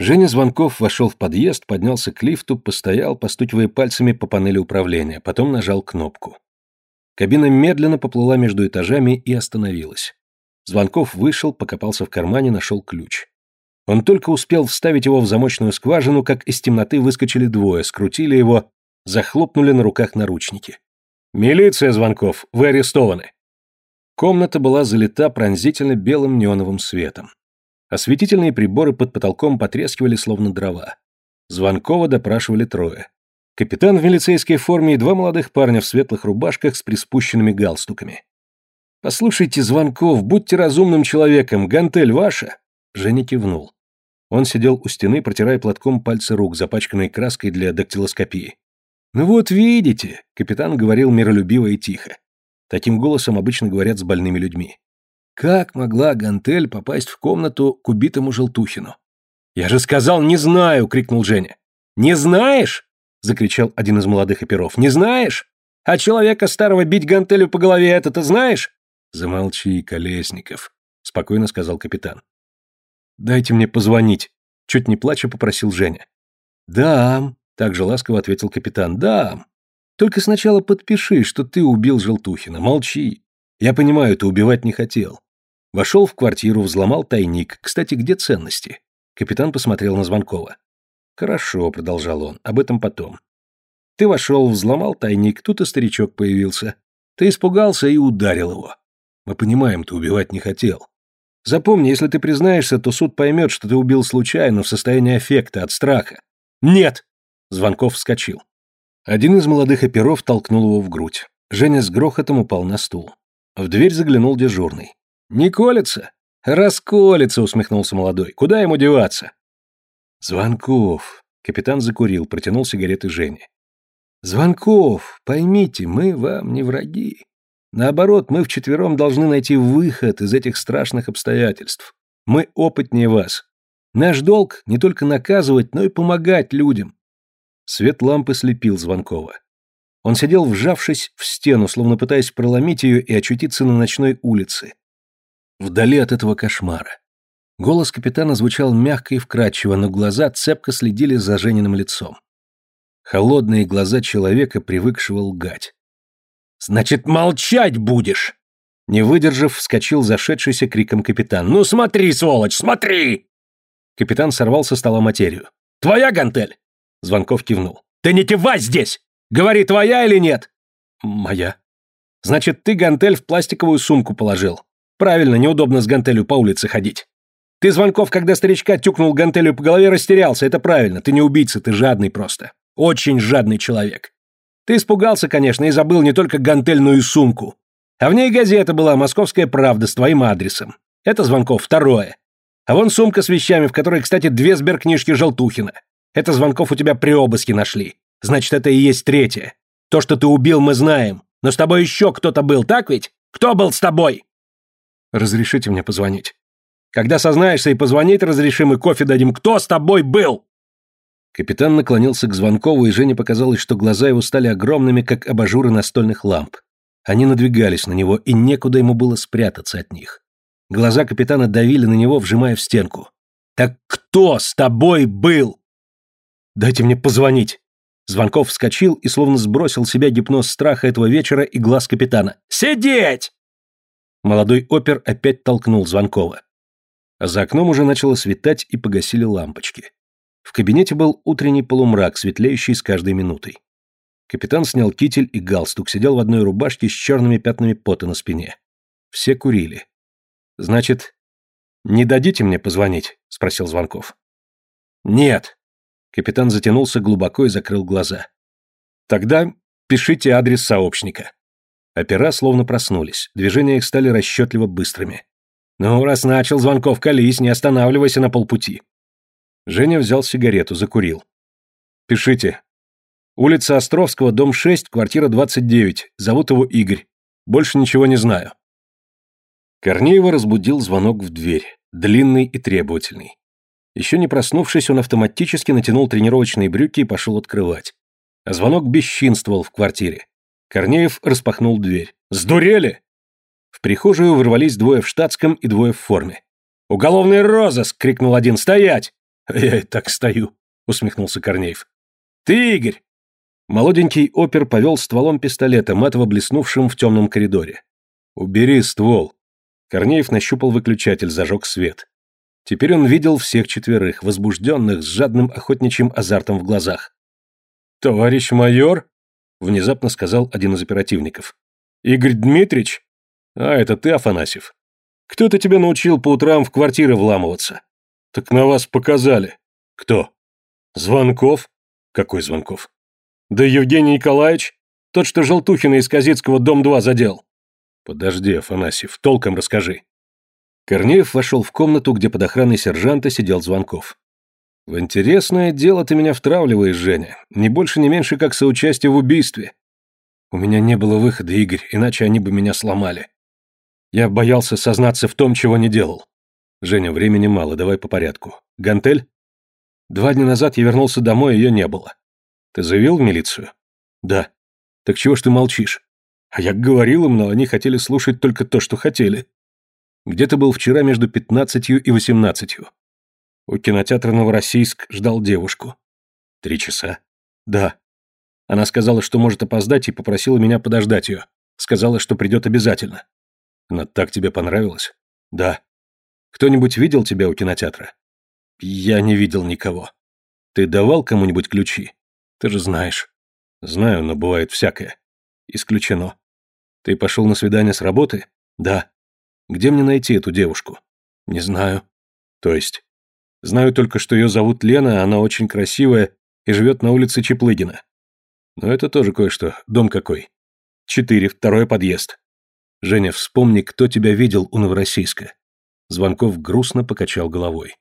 Женя Звонков вошел в подъезд, поднялся к лифту, постоял, постукивая пальцами по панели управления, потом нажал кнопку. Кабина медленно поплыла между этажами и остановилась. Звонков вышел, покопался в кармане, нашел ключ. Он только успел вставить его в замочную скважину, как из темноты выскочили двое, скрутили его, захлопнули на руках наручники. «Милиция, Звонков, вы арестованы!» Комната была залита пронзительно белым неоновым светом. Осветительные приборы под потолком потрескивали словно дрова. Звонкова допрашивали трое. Капитан в милицейской форме и два молодых парня в светлых рубашках с приспущенными галстуками. «Послушайте, Звонков, будьте разумным человеком, гантель ваша?» Женя кивнул. Он сидел у стены, протирая платком пальцы рук, запачканные краской для дактилоскопии. «Ну вот видите», — капитан говорил миролюбиво и тихо. Таким голосом обычно говорят с больными людьми. Как могла Гантель попасть в комнату к убитому Желтухину? «Я же сказал, не знаю!» — крикнул Женя. «Не знаешь?» — закричал один из молодых оперов. «Не знаешь? А человека старого бить Гантелю по голове это ты знаешь?» «Замолчи, Колесников», — спокойно сказал капитан. «Дайте мне позвонить», — чуть не плача попросил Женя. «Да», — также ласково ответил капитан, — «да. Только сначала подпиши, что ты убил Желтухина. Молчи. Я понимаю, ты убивать не хотел. Вошел в квартиру, взломал тайник. Кстати, где ценности? Капитан посмотрел на Звонкова. Хорошо, продолжал он, об этом потом. Ты вошел, взломал тайник, тут и старичок появился. Ты испугался и ударил его. Мы понимаем, ты убивать не хотел. Запомни, если ты признаешься, то суд поймет, что ты убил случайно, в состоянии аффекта, от страха. Нет! Звонков вскочил. Один из молодых оперов толкнул его в грудь. Женя с грохотом упал на стул. В дверь заглянул дежурный. «Не колется?» «Расколется», — усмехнулся молодой. «Куда ему деваться?» «Звонков». Капитан закурил, протянул сигареты Жене. «Звонков, поймите, мы вам не враги. Наоборот, мы вчетвером должны найти выход из этих страшных обстоятельств. Мы опытнее вас. Наш долг не только наказывать, но и помогать людям». Свет лампы слепил Звонкова. Он сидел, вжавшись в стену, словно пытаясь проломить ее и очутиться на ночной улице, вдали от этого кошмара. Голос капитана звучал мягко и вкрадчиво, но глаза цепко следили за Жениным лицом. Холодные глаза человека, привыкшего лгать. «Значит, молчать будешь!» Не выдержав, вскочил зашедшийся криком капитан. «Ну смотри, сволочь, смотри!» Капитан сорвал со стола материю. «Твоя гантель?» Звонков кивнул. «Ты не кивай здесь! Говори, твоя или нет?» «Моя». «Значит, ты гантель в пластиковую сумку положил. Правильно, неудобно с гантелью по улице ходить. Ты, Звонков, когда старичка тюкнул гантелью по голове, растерялся, это правильно. Ты не убийца, ты жадный просто. Очень жадный человек. Ты испугался, конечно, и забыл не только гантель, но и сумку. А в ней газета была «Московская правда» с твоим адресом. Это, Звонков, второе. А вон сумка с вещами, в которой, кстати, две сберкнижки Желтухина. Это, Звонков, у тебя при обыске нашли. Значит, это и есть третье. То, что ты убил, мы знаем. Но с тобой еще кто-то был, так ведь? Кто был с тобой? Разрешите мне позвонить. Когда сознаешься и позвонить разрешим, и кофе дадим. Кто с тобой был?» Капитан наклонился к Звонкову, и Жене показалось, что глаза его стали огромными, как абажуры настольных ламп. Они надвигались на него, и некуда ему было спрятаться от них. Глаза капитана давили на него, вжимая в стенку. «Так кто с тобой был?» «Дайте мне позвонить!» Звонков вскочил и словно сбросил себя гипноз страха этого вечера и глаз капитана. «Сидеть!» Молодой опер опять толкнул Звонкова. За окном уже начало светать и погасили лампочки. В кабинете был утренний полумрак, светлеющий с каждой минутой. Капитан снял китель и галстук, сидел в одной рубашке с черными пятнами пота на спине. Все курили. «Значит, не дадите мне позвонить?» — спросил Звонков. «Нет». Капитан затянулся глубоко и закрыл глаза. «Тогда пишите адрес сообщника». Опера словно проснулись, движения их стали расчетливо быстрыми. «Ну, раз начал, Звонков, колись, не останавливайся на полпути». Женя взял сигарету, закурил. «Пишите. Улица Островского, дом 6, квартира 29. Зовут его Игорь. Больше ничего не знаю». Корнеева разбудил звонок в дверь, длинный и требовательный. Еще не проснувшись, он автоматически натянул тренировочные брюки и пошел открывать. А звонок бесчинствовал в квартире. Корнеев распахнул дверь. «Сдурели!» В прихожую ворвались двое в штатском и двое в форме. «Уголовный розыск!» — крикнул один. «Стоять! Я и так стою, усмехнулся Корнеев. Ты, Игорь! Молоденький опер повел стволом пистолета, матово блеснувшим в темном коридоре. «Убери ствол!» Корнеев нащупал выключатель, зажег свет. Теперь он видел всех четверых, возбужденных, с жадным охотничьим азартом в глазах. «Товарищ майор?» — внезапно сказал один из оперативников. «Игорь Дмитрич? А, это ты, Афанасьев. Кто-то тебя научил по утрам в квартиры вламываться?» «Так на вас показали». «Кто?» «Звонков?» «Какой Звонков?» Да Евгений Николаевич, тот, что Желтухина из Казицкого дом 2 задел. Подожди, Афанасьев, толком расскажи. Корнеев вошел в комнату, где под охраной сержанта сидел Звонков. В интересное дело ты меня втравливаешь, Женя. Не больше, не меньше, как соучастие в убийстве. У меня не было выхода, Игорь, иначе они бы меня сломали. Я боялся сознаться в том, чего не делал. Женя, времени мало, давай по порядку. Гантель? Два дня назад я вернулся домой, ее не было. Ты заявил в милицию? Да. Так чего ж ты молчишь? А я говорил им, но они хотели слушать только то, что хотели. Где ты был вчера между пятнадцатью и восемнадцатью? У кинотеатра Новороссийск ждал девушку. Три часа? Да. Она сказала, что может опоздать, и попросила меня подождать ее. Сказала, что придет обязательно. Она так тебе понравилась? Да. Кто-нибудь видел тебя у кинотеатра? Я не видел никого. Ты давал кому-нибудь ключи? Ты же знаешь. Знаю, но бывает всякое. Исключено. Ты пошел на свидание с работы? Да. Где мне найти эту девушку? Не знаю. То есть? Знаю только, что ее зовут Лена, она очень красивая и живет на улице Чеплыгина. Но это тоже кое-что. Дом какой? Четыре, второй подъезд. Женя, вспомни, кто тебя видел у Новороссийска. Звонков грустно покачал головой.